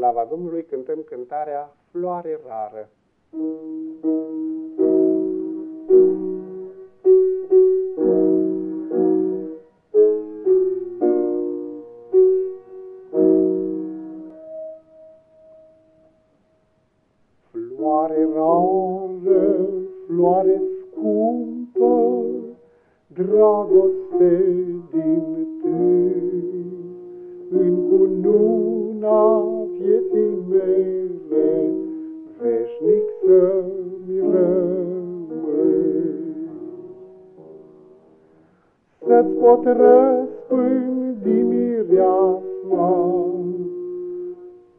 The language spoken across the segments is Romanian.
slava Domnului cântăm cântarea Floare rară. Floare rară, floare scumpă, dragoste din tâi, în cununa Să-ți pot răspândi mireasma,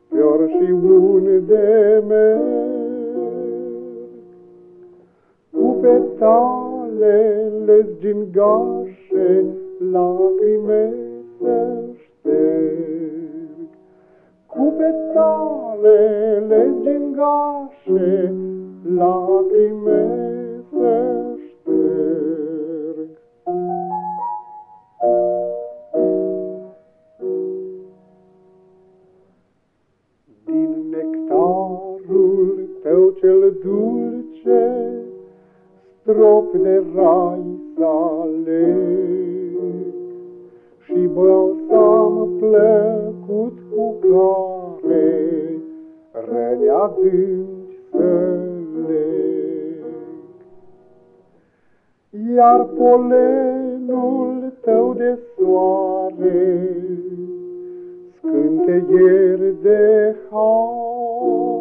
pe și unde merg, cu petalele gingașe, lacrime să șterg. Cu petalele gingașe, lacrime cel dulce, strop de rai sale. Și balsam plăcut cu care răni adânci să Iar polenul tău de soare, scânteieri de har,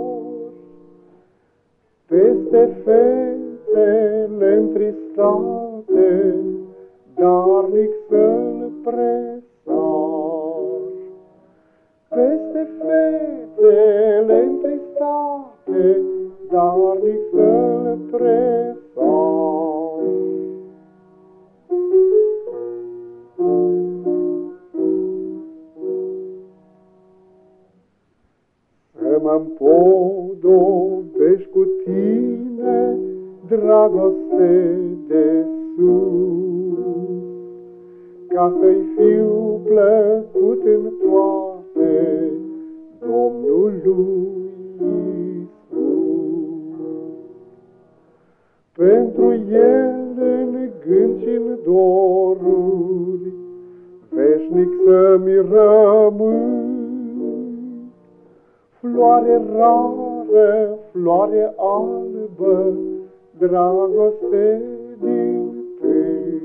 peste fețele întristate, darnic să-l presar. Peste fețele întristate, darnic să-l presar. Să mă împodobești cu tine, dragoste de sus, ca să-i fiu plăcut în toate Domnului Iisus. Pentru El în gând și în doruri, veșnic să-mi rămâi. Floare rară, floare albă, dragoste din tâi.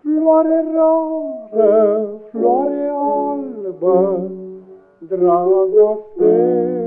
Floare rară, floare albă, dragoste din tâi.